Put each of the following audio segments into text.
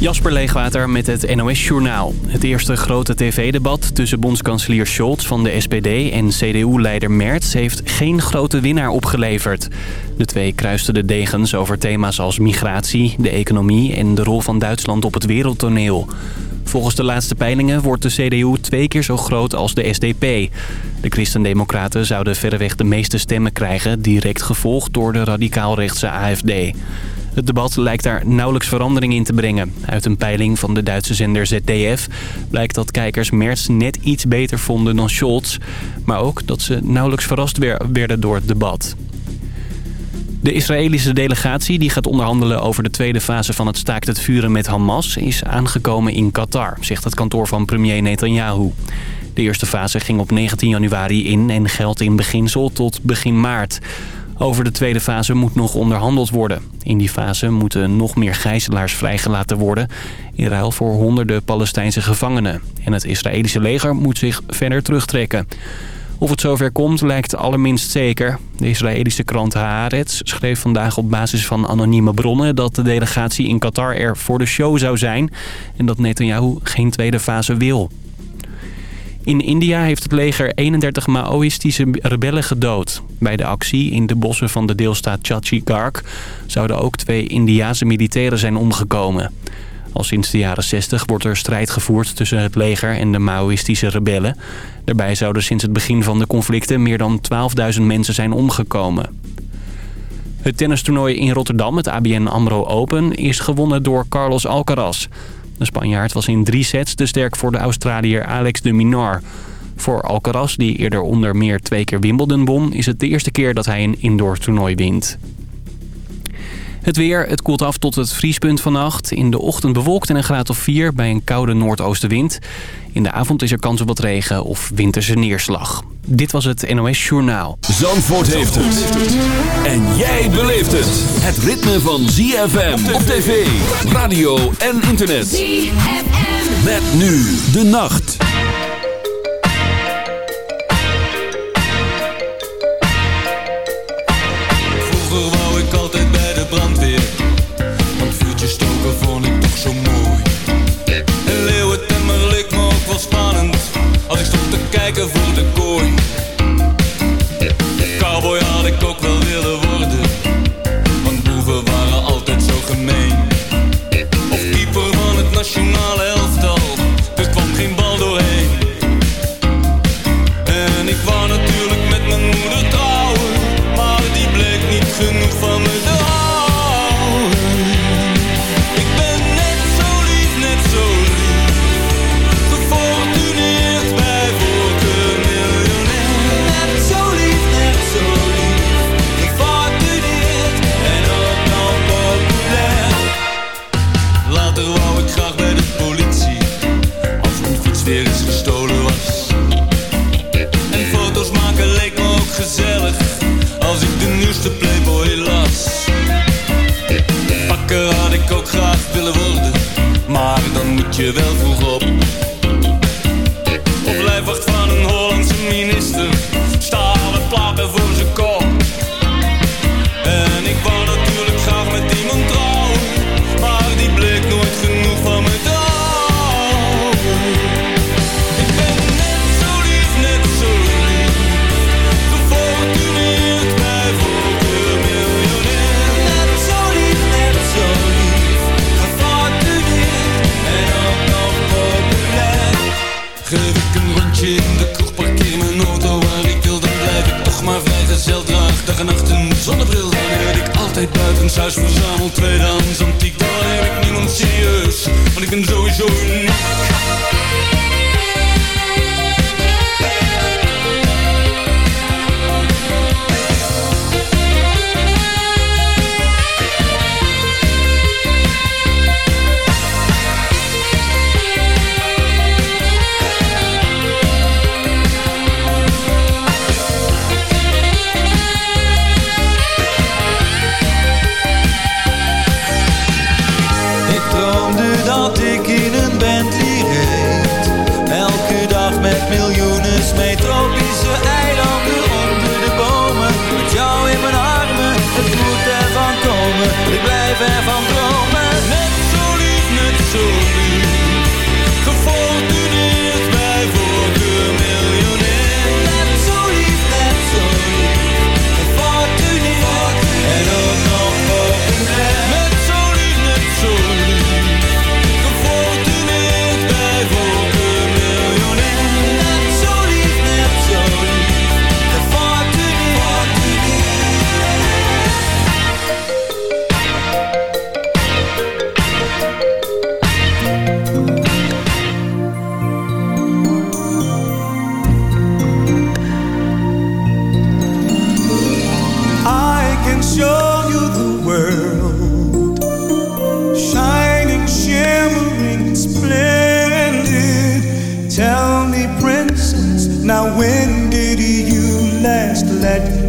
Jasper Leegwater met het NOS Journaal. Het eerste grote tv-debat tussen bondskanselier Scholz van de SPD en CDU-leider Merz heeft geen grote winnaar opgeleverd. De twee kruisten de degens over thema's als migratie, de economie en de rol van Duitsland op het wereldtoneel. Volgens de laatste peilingen wordt de CDU twee keer zo groot als de SDP. De Christendemocraten zouden verreweg de meeste stemmen krijgen... direct gevolgd door de radicaal-rechtse AFD. Het debat lijkt daar nauwelijks verandering in te brengen. Uit een peiling van de Duitse zender ZDF blijkt dat kijkers Merz net iets beter vonden dan Scholz. Maar ook dat ze nauwelijks verrast werden door het debat. De Israëlische delegatie die gaat onderhandelen over de tweede fase van het staakt het vuren met Hamas... is aangekomen in Qatar, zegt het kantoor van premier Netanyahu. De eerste fase ging op 19 januari in en geldt in beginsel tot begin maart. Over de tweede fase moet nog onderhandeld worden. In die fase moeten nog meer gijzelaars vrijgelaten worden... in ruil voor honderden Palestijnse gevangenen. En het Israëlische leger moet zich verder terugtrekken. Of het zover komt lijkt allerminst zeker. De Israëlische krant Haaretz schreef vandaag op basis van anonieme bronnen... dat de delegatie in Qatar er voor de show zou zijn... en dat Netanyahu geen tweede fase wil. In India heeft het leger 31 Maoïstische rebellen gedood. Bij de actie in de bossen van de deelstaat Chhattisgarh zouden ook twee Indiase militairen zijn omgekomen. Al sinds de jaren 60 wordt er strijd gevoerd tussen het leger en de Maoïstische rebellen. Daarbij zouden sinds het begin van de conflicten meer dan 12.000 mensen zijn omgekomen. Het tennistoernooi in Rotterdam, het ABN AMRO Open, is gewonnen door Carlos Alcaraz. De Spanjaard was in drie sets te sterk voor de Australiër Alex de Minaur. Voor Alcaraz, die eerder onder meer twee keer Wimbledon won... is het de eerste keer dat hij een indoor toernooi wint. Het weer, het koelt af tot het vriespunt vannacht. In de ochtend bewolkt en een graad of 4 bij een koude noordoostenwind. In de avond is er kans op wat regen of winterse neerslag. Dit was het NOS Journaal. Zandvoort heeft het. En jij beleeft het. Het ritme van ZFM op tv, radio en internet. ZFM. Met nu de nacht. pushing all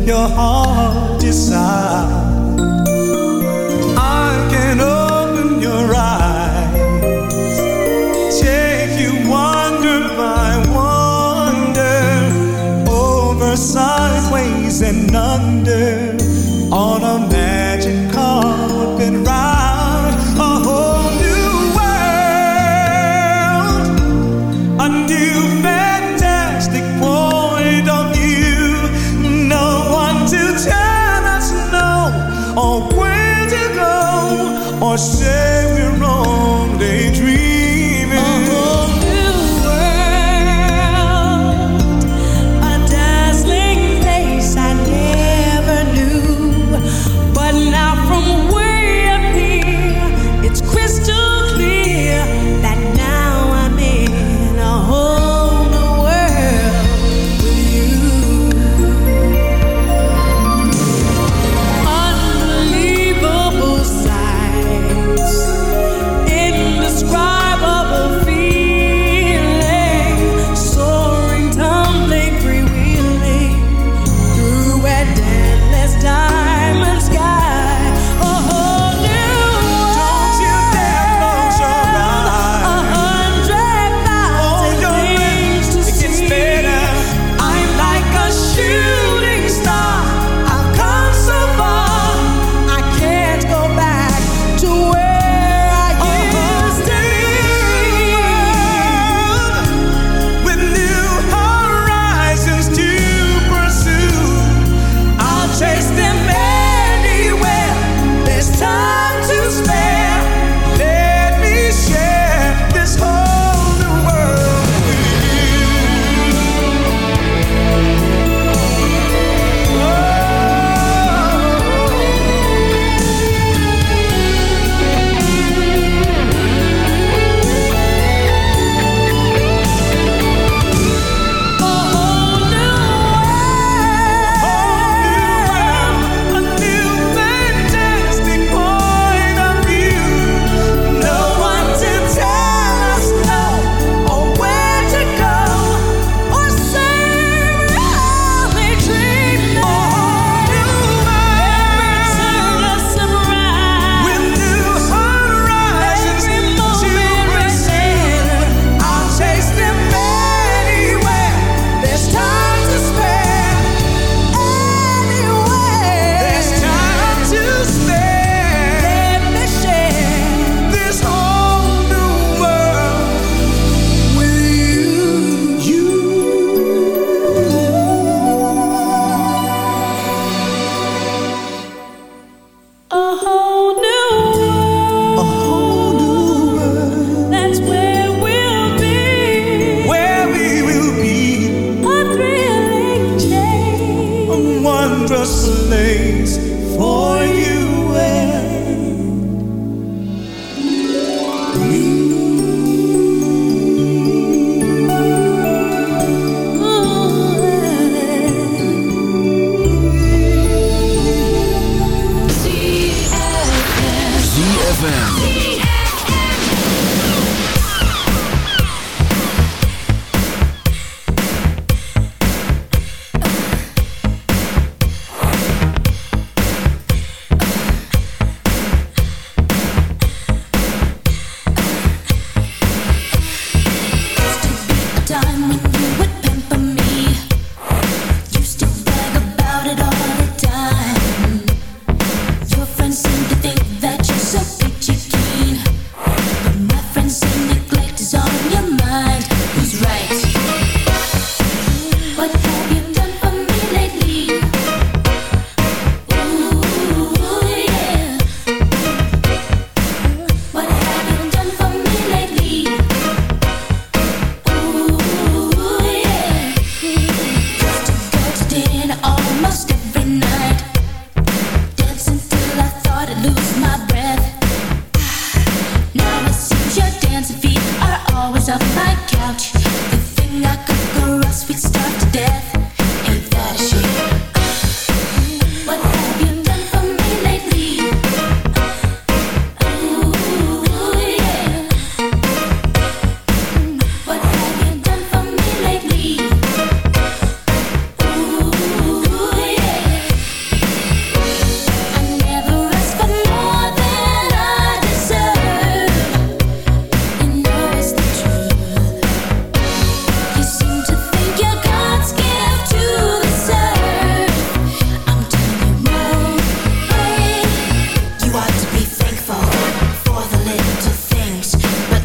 your heart decides.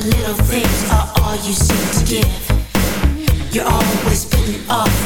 Little things are all you seem to give. You're always putting off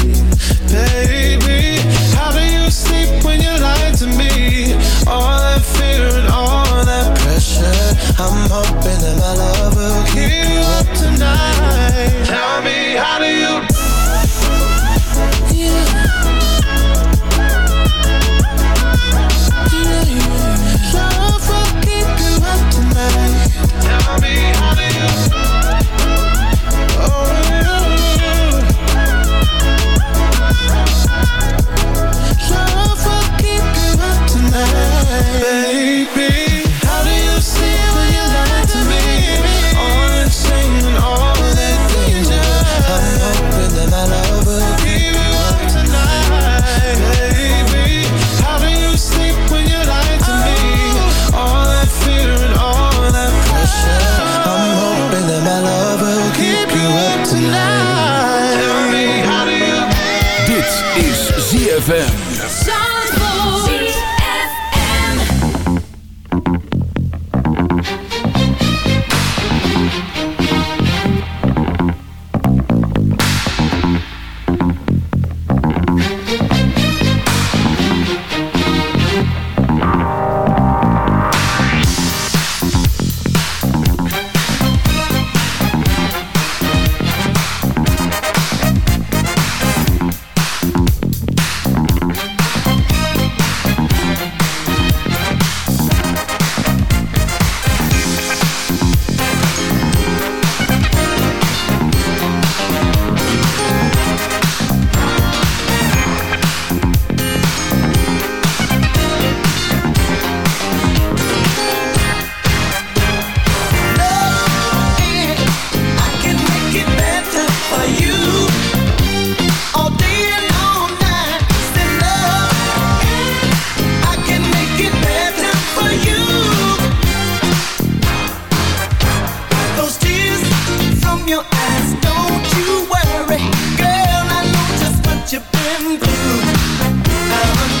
you've been through.